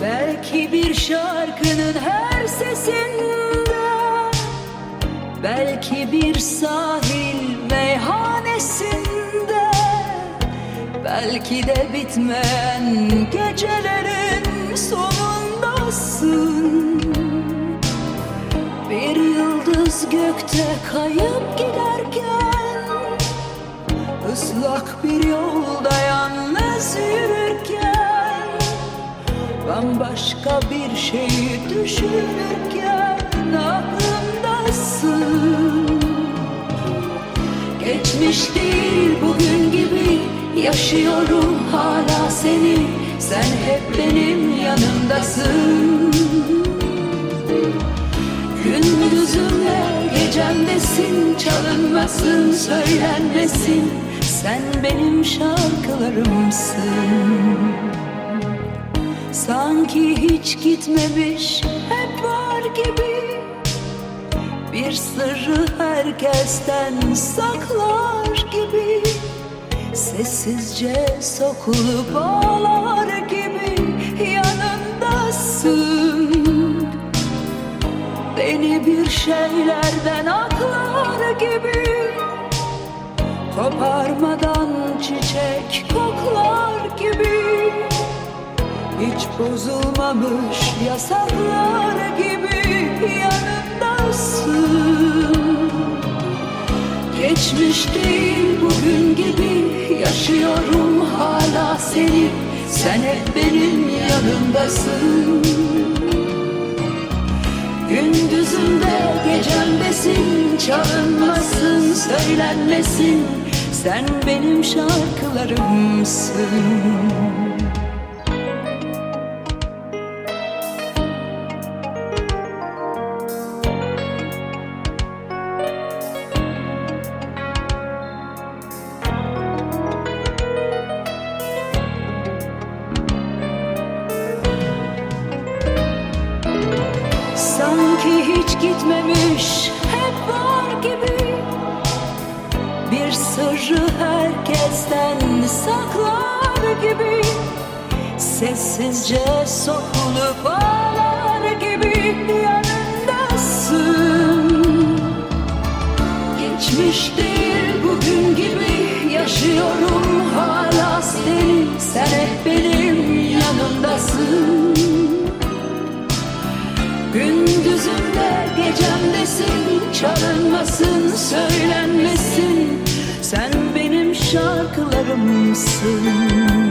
Belki bir şarkının her sesinde Belki bir sahil meyhanesinde Belki de bitmeyen gecelerin sonundasın. Bir yıldız gökte kayıp giderken ıslak bir yolda yalnız yürürken Bambaşka bir şeyi düşünürken aklımdasın Geçmiş değil bugün gibi. Yaşıyorum hala seni. Sen hep benim yanımdasın. Gündüzümle gecemdesin. Çalınmasın söylenmesin. Sen benim şarkılarımsın. Sanki hiç gitmemiş. Hep var gibi Bir sırrı herkesten saklar gibi Sessizce sokulup ağlar gibi yanındasın Beni bir şeylerden aklar gibi Koparmadan çiçek koklar gibi. Hiç bozulmamış yasaklar Geçmiş değil bugün gibi yaşıyorum hala seni. Sen hep benim yanımdasın. Gündüzümde gecemdesin çalınmasın söylenmesin. Sen benim şarkılarımsın hiç gitmemiş hep var gibi. Bir sırrı herkesten saklar gibi. Sessizce sokulup ağlar gibi yanındasın Geçmiş değil bugün gibi yaşıyorum hala seni. Sen hep benim yanımdasın Gündüzümde gecemdesin Çalınmasın söylenmesin. Sen benim şarkılarımsın